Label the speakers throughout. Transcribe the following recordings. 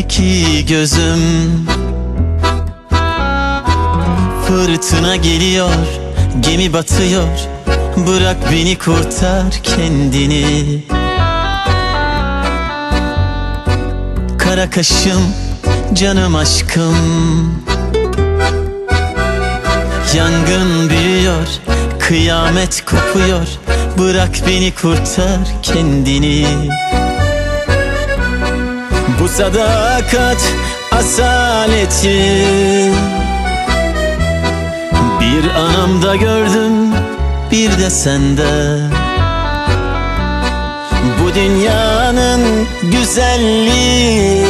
Speaker 1: iki gözüm. Fırtına geliyor, gemi batıyor. Bırak beni kurtar kendini. Kara kaşım, canım aşkım. Yangın büyüyor, kıyamet kopuyor. Bırak beni kurtar kendini sadakat asaleti. Bir anamda gördüm bir de sende. Bu dünyanın güzelliği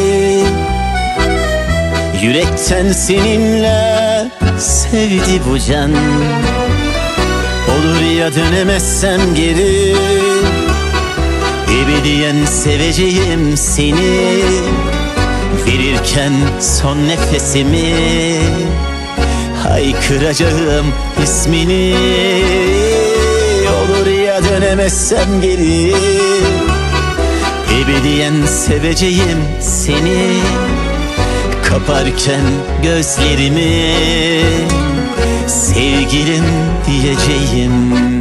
Speaker 1: Yürekten seninle sevdi bu can. Olur ya dönemezsem geri Ebediyen seveceğim seni. Verirken son nefesimi Haykıracağım ismini. Olur ya dönemezsem geri. Ebediyen seveceğim seni. Kaparken gözlerimi Sevgilim diyeceğim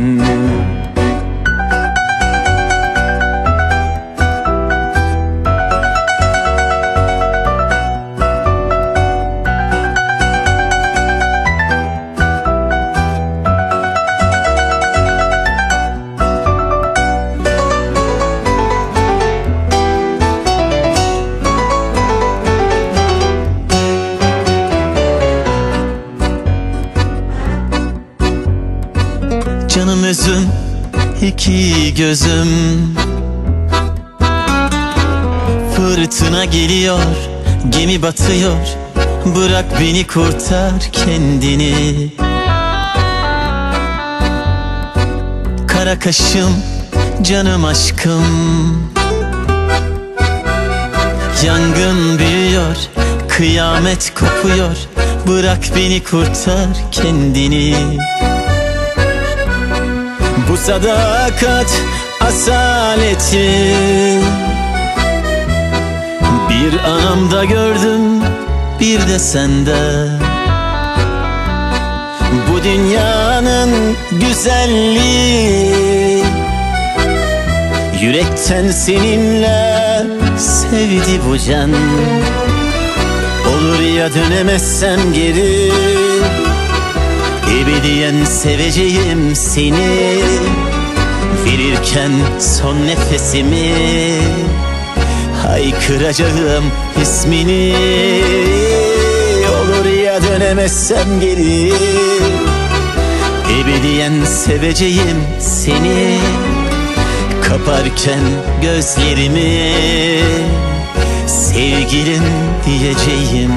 Speaker 1: özüm iki gözüm. Fırtına geliyor gemi batıyor. Bırak beni kurtar kendini. Kara kaşım canım aşkım. Yangın büyüyor kıyamet kopuyor. Bırak beni kurtar kendini bu sadakat asaleti. Bir anamda gördüm bir de sende. Bu dünyanın güzelliği. Yürekten seninle sevdi bu can. Olur ya dönemezsem geri Ebediyen seveceğim seni. Verirken son nefesimi Haykıracağım ismini. Olur ya dönemezsem geri. Ebediyen seveceğim seni. Kaparken gözlerimi Sevgilim diyeceğim